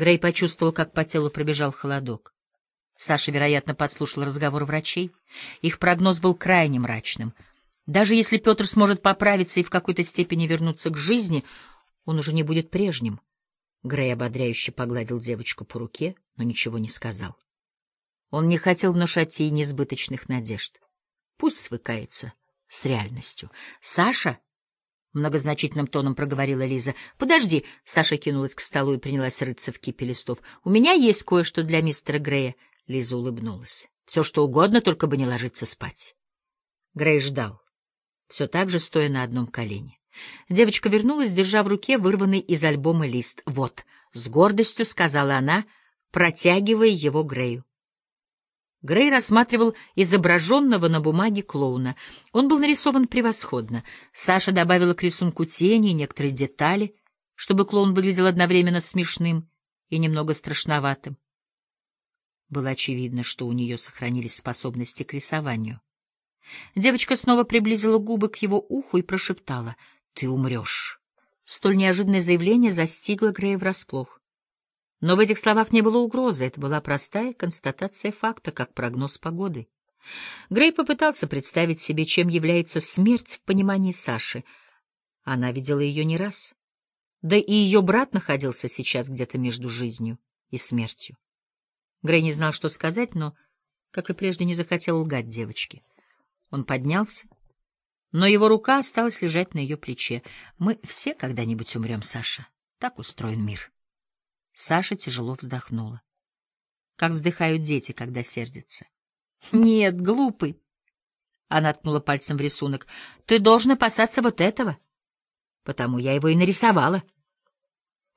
Грей почувствовал, как по телу пробежал холодок. Саша, вероятно, подслушал разговор врачей. Их прогноз был крайне мрачным. Даже если Петр сможет поправиться и в какой-то степени вернуться к жизни, он уже не будет прежним. Грей ободряюще погладил девочку по руке, но ничего не сказал. Он не хотел внушать ей несбыточных надежд. Пусть свыкается с реальностью. «Саша!» — многозначительным тоном проговорила Лиза. «Подожди!» — Саша кинулась к столу и принялась рыться в кипе листов. «У меня есть кое-что для мистера Грея». Лиза улыбнулась. «Все, что угодно, только бы не ложиться спать». Грей ждал, все так же стоя на одном колене. Девочка вернулась, держа в руке вырванный из альбома лист. «Вот», — с гордостью сказала она, протягивая его Грею. Грей рассматривал изображенного на бумаге клоуна. Он был нарисован превосходно. Саша добавила к рисунку тени и некоторые детали, чтобы клоун выглядел одновременно смешным и немного страшноватым. Было очевидно, что у нее сохранились способности к рисованию. Девочка снова приблизила губы к его уху и прошептала «Ты умрешь». Столь неожиданное заявление застигло Грея врасплох. Но в этих словах не было угрозы, это была простая констатация факта, как прогноз погоды. Грей попытался представить себе, чем является смерть в понимании Саши. Она видела ее не раз. Да и ее брат находился сейчас где-то между жизнью и смертью. Грей не знал, что сказать, но, как и прежде, не захотел лгать девочке. Он поднялся, но его рука осталась лежать на ее плече. «Мы все когда-нибудь умрем, Саша. Так устроен мир». Саша тяжело вздохнула. Как вздыхают дети, когда сердятся. — Нет, глупый. Она ткнула пальцем в рисунок. — Ты должен опасаться вот этого. Потому я его и нарисовала.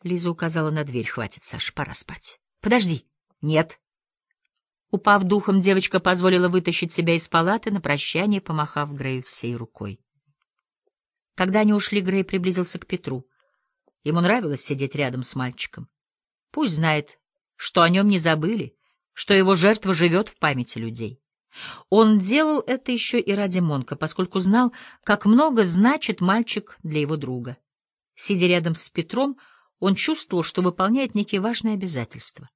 Лиза указала на дверь. — Хватит, Саша, пора спать. — Подожди. — Нет. Упав духом, девочка позволила вытащить себя из палаты, на прощание помахав Грею всей рукой. Когда они ушли, Грей приблизился к Петру. Ему нравилось сидеть рядом с мальчиком. Пусть знает, что о нем не забыли, что его жертва живет в памяти людей. Он делал это еще и ради Монка, поскольку знал, как много значит мальчик для его друга. Сидя рядом с Петром, он чувствовал, что выполняет некие важные обязательства.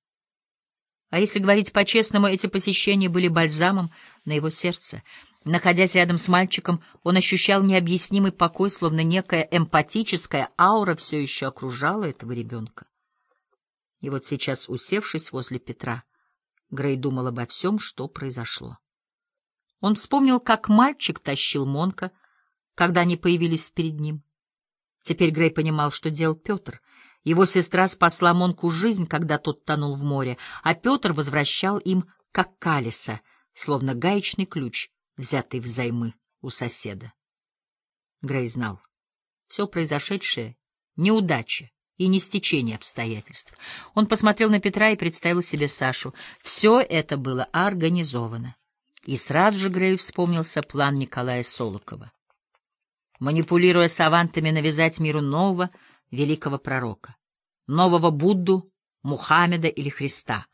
А если говорить по-честному, эти посещения были бальзамом на его сердце. Находясь рядом с мальчиком, он ощущал необъяснимый покой, словно некая эмпатическая аура все еще окружала этого ребенка. И вот сейчас, усевшись возле Петра, Грей думал обо всем, что произошло. Он вспомнил, как мальчик тащил Монка, когда они появились перед ним. Теперь Грей понимал, что делал Петр. Его сестра спасла Монку жизнь, когда тот тонул в море, а Петр возвращал им, как калиса, словно гаечный ключ, взятый взаймы у соседа. Грей знал. Все произошедшее — неудача, и не стечение обстоятельств. Он посмотрел на Петра и представил себе Сашу. Все это было организовано. И сразу же Грею вспомнился план Николая Солокова. Манипулируя савантами, навязать миру нового великого пророка, нового Будду, Мухаммеда или Христа.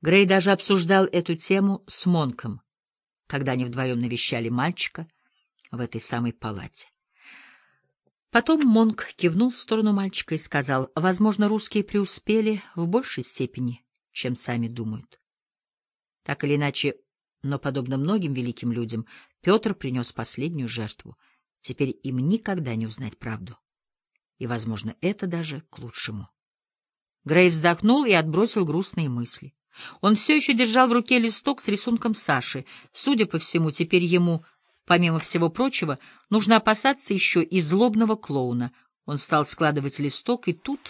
Грей даже обсуждал эту тему с Монком, когда они вдвоем навещали мальчика в этой самой палате. Потом Монк кивнул в сторону мальчика и сказал, возможно, русские преуспели в большей степени, чем сами думают. Так или иначе, но, подобно многим великим людям, Петр принес последнюю жертву. Теперь им никогда не узнать правду. И, возможно, это даже к лучшему. Грей вздохнул и отбросил грустные мысли. Он все еще держал в руке листок с рисунком Саши. Судя по всему, теперь ему Помимо всего прочего, нужно опасаться еще и злобного клоуна. Он стал складывать листок и тут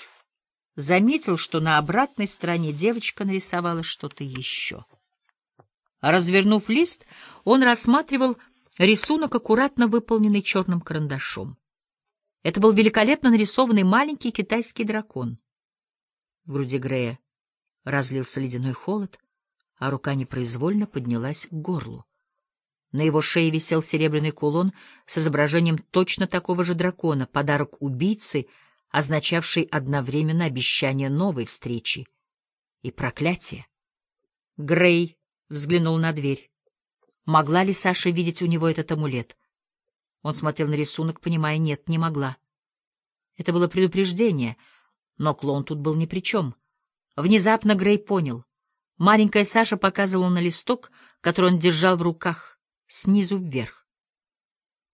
заметил, что на обратной стороне девочка нарисовала что-то еще. Развернув лист, он рассматривал рисунок, аккуратно выполненный черным карандашом. Это был великолепно нарисованный маленький китайский дракон. В груди Грея разлился ледяной холод, а рука непроизвольно поднялась к горлу. На его шее висел серебряный кулон с изображением точно такого же дракона, подарок убийцы, означавший одновременно обещание новой встречи и проклятие. Грей взглянул на дверь. Могла ли Саша видеть у него этот амулет? Он смотрел на рисунок, понимая, нет, не могла. Это было предупреждение, но клон тут был ни при чем. Внезапно Грей понял. Маленькая Саша показывала на листок, который он держал в руках, снизу вверх.